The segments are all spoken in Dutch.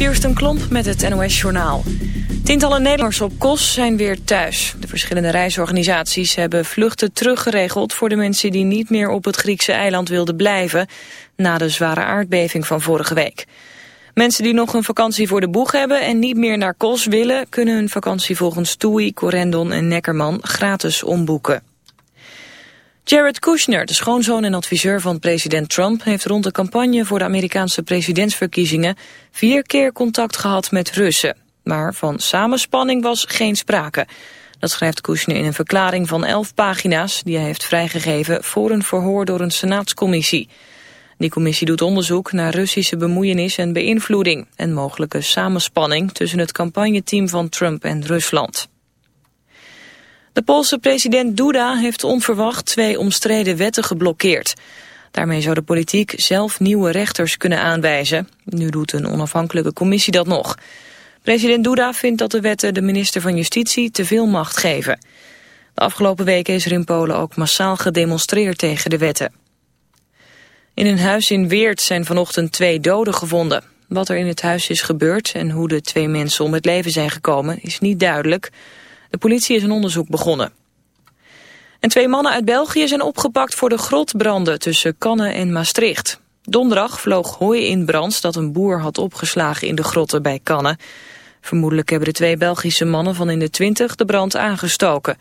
Kirsten Klomp met het NOS-journaal. Tientallen Nederlanders op Kos zijn weer thuis. De verschillende reisorganisaties hebben vluchten teruggeregeld... voor de mensen die niet meer op het Griekse eiland wilden blijven... na de zware aardbeving van vorige week. Mensen die nog een vakantie voor de boeg hebben... en niet meer naar Kos willen... kunnen hun vakantie volgens TUI, Corendon en Neckerman gratis omboeken. Jared Kushner, de schoonzoon en adviseur van president Trump... heeft rond de campagne voor de Amerikaanse presidentsverkiezingen... vier keer contact gehad met Russen. Maar van samenspanning was geen sprake. Dat schrijft Kushner in een verklaring van elf pagina's... die hij heeft vrijgegeven voor een verhoor door een senaatscommissie. Die commissie doet onderzoek naar Russische bemoeienis en beïnvloeding... en mogelijke samenspanning tussen het campagneteam van Trump en Rusland. De Poolse president Duda heeft onverwacht twee omstreden wetten geblokkeerd. Daarmee zou de politiek zelf nieuwe rechters kunnen aanwijzen. Nu doet een onafhankelijke commissie dat nog. President Duda vindt dat de wetten de minister van Justitie te veel macht geven. De afgelopen weken is er in Polen ook massaal gedemonstreerd tegen de wetten. In een huis in Weert zijn vanochtend twee doden gevonden. Wat er in het huis is gebeurd en hoe de twee mensen om het leven zijn gekomen is niet duidelijk. De politie is een onderzoek begonnen. En twee mannen uit België zijn opgepakt voor de grotbranden tussen Cannes en Maastricht. Donderdag vloog hooi in brand dat een boer had opgeslagen in de grotten bij Cannes. Vermoedelijk hebben de twee Belgische mannen van in de twintig de brand aangestoken.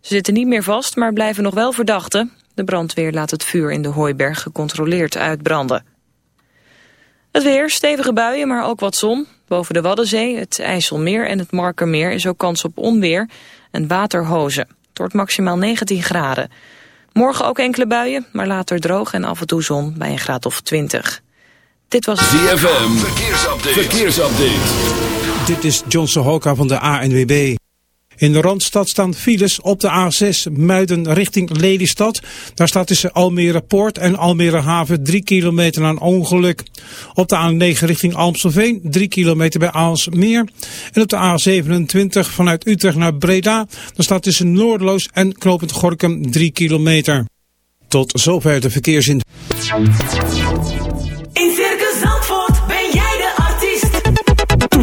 Ze zitten niet meer vast, maar blijven nog wel verdachten. De brandweer laat het vuur in de hooiberg gecontroleerd uitbranden. Het weer, stevige buien, maar ook wat zon. Boven de Waddenzee, het IJsselmeer en het Markermeer is ook kans op onweer en waterhozen. Het wordt maximaal 19 graden. Morgen ook enkele buien, maar later droog en af en toe zon bij een graad of 20. Dit was ZFM, verkeersupdate. verkeersupdate. Dit is John Sohoka van de ANWB. In de Randstad staan files op de A6 Muiden richting Lelystad. Daar staat tussen Almere Poort en Almere Haven 3 kilometer aan ongeluk. Op de A9 richting Almselveen 3 kilometer bij Aalsmeer. En op de A27 vanuit Utrecht naar Breda. Daar staat tussen Noordeloos en Knopend Gorkum 3 kilometer. Tot zover de verkeersin.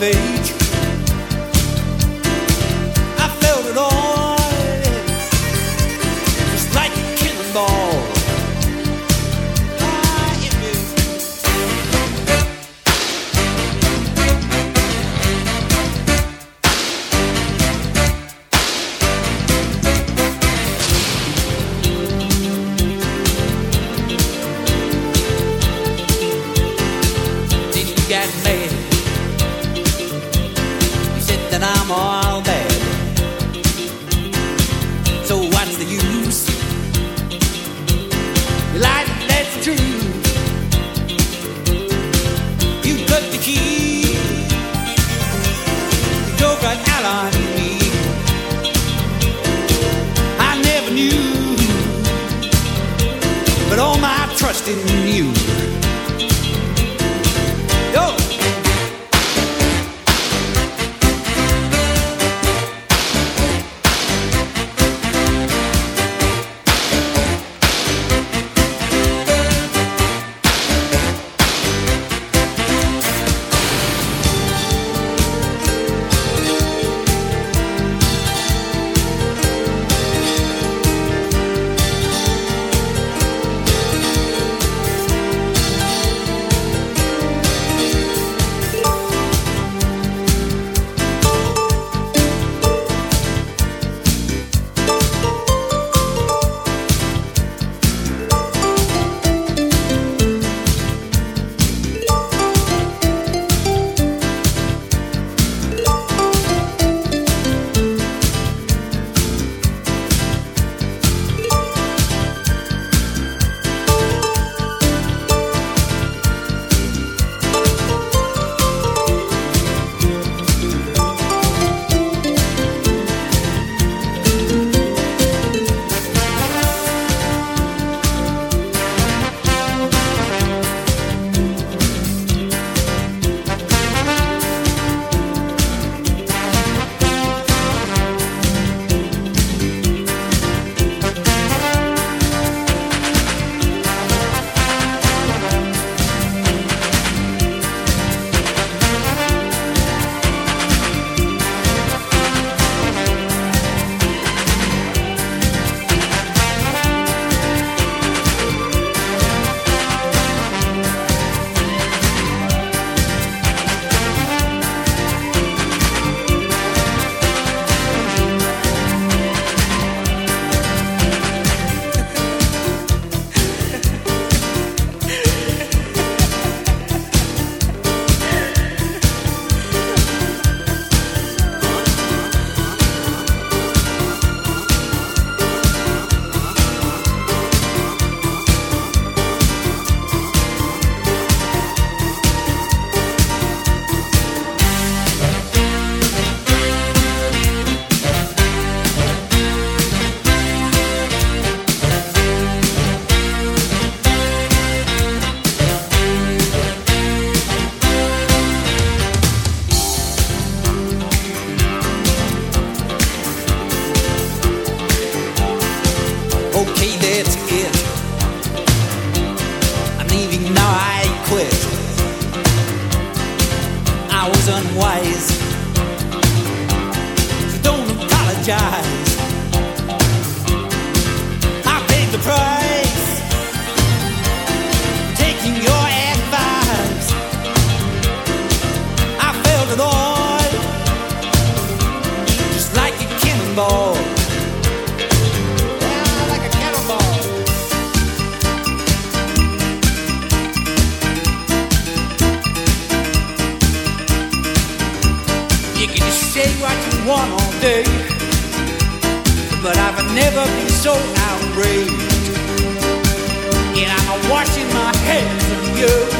salvation unwise. So don't apologize. I paid the price. Day, but I've never been so outraged. And I'm washing my hands of you.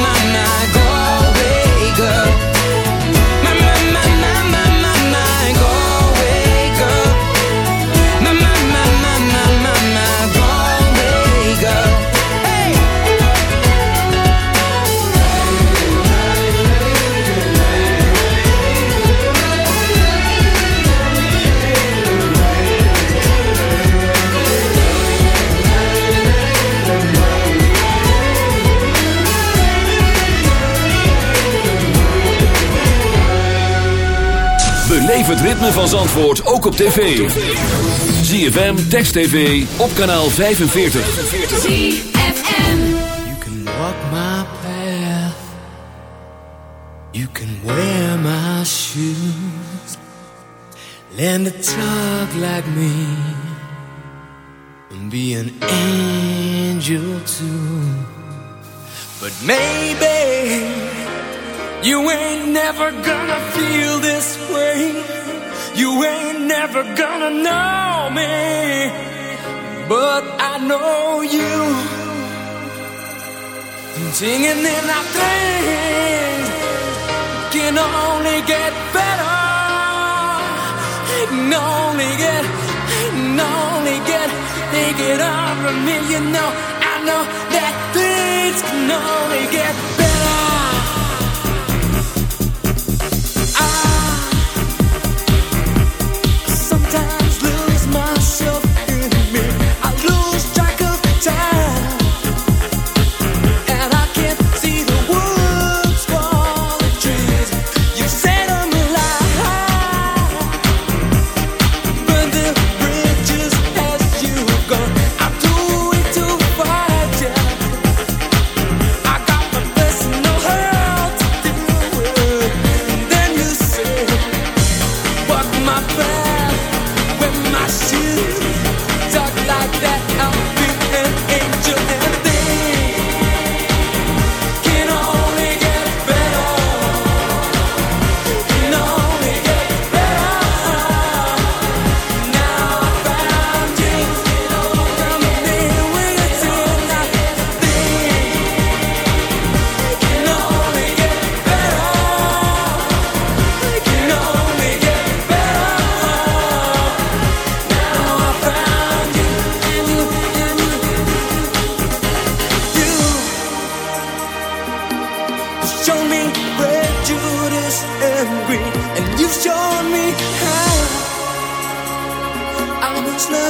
Beleef het ritme van Zandvoort ook op tv. ZFM, Text TV, op kanaal 45. ZFM You can walk my path. You can wear my shoes. Learn to talk like me. And be an angel too. But maybe You ain't never gonna feel this this way, you ain't never gonna know me. But I know you. Singing in our things can only get better. Can only get, can only get, they it over me. You know, I know that things can only get better.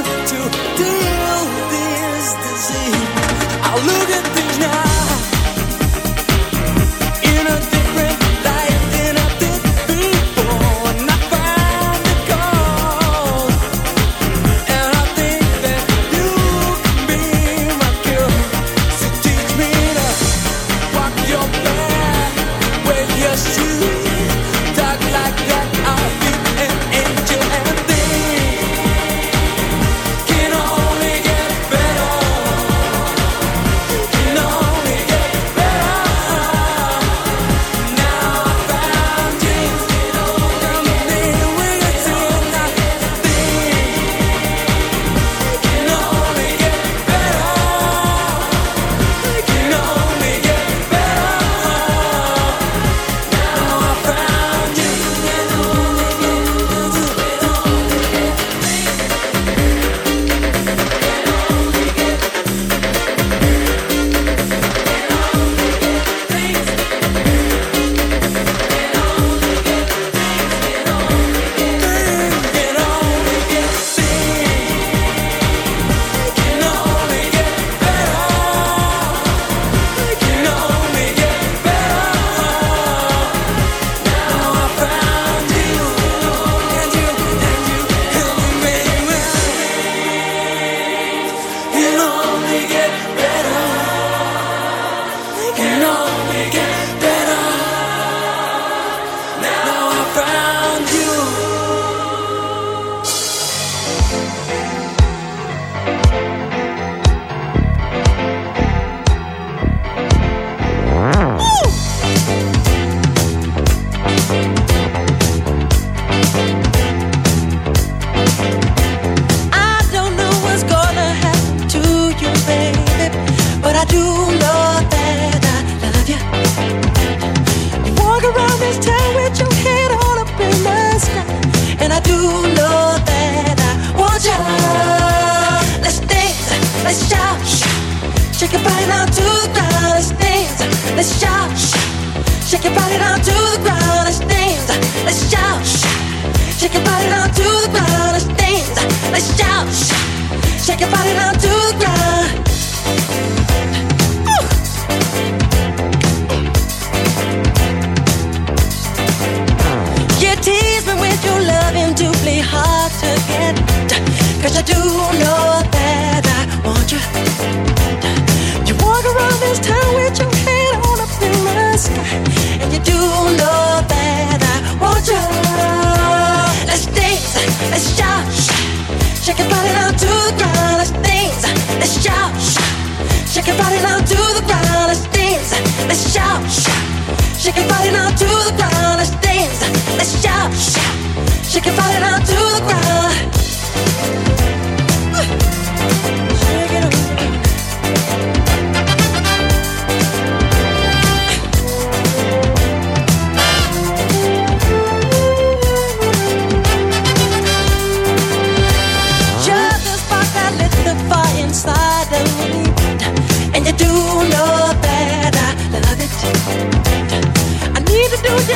to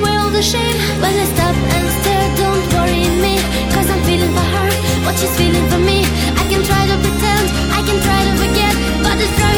away all the shame. When I stop and stare, don't worry me. Cause I'm feeling for her, what she's feeling for me. I can try to pretend, I can try to forget But it's right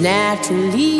naturally.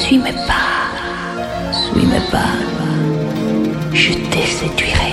Suis-moi pas, suis-moi pas, je te séduirai.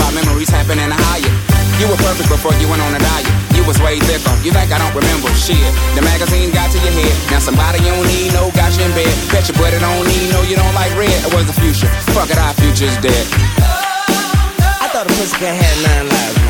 about memories happening higher. You were perfect before you went on a diet. You was way thicker. You think I don't remember shit? The magazine got to your head. Now somebody you don't need no got you in bed. Bet your buddy don't need no you don't like red. It was the future. Fuck it, our future's dead. I thought a pussy could have nine lives.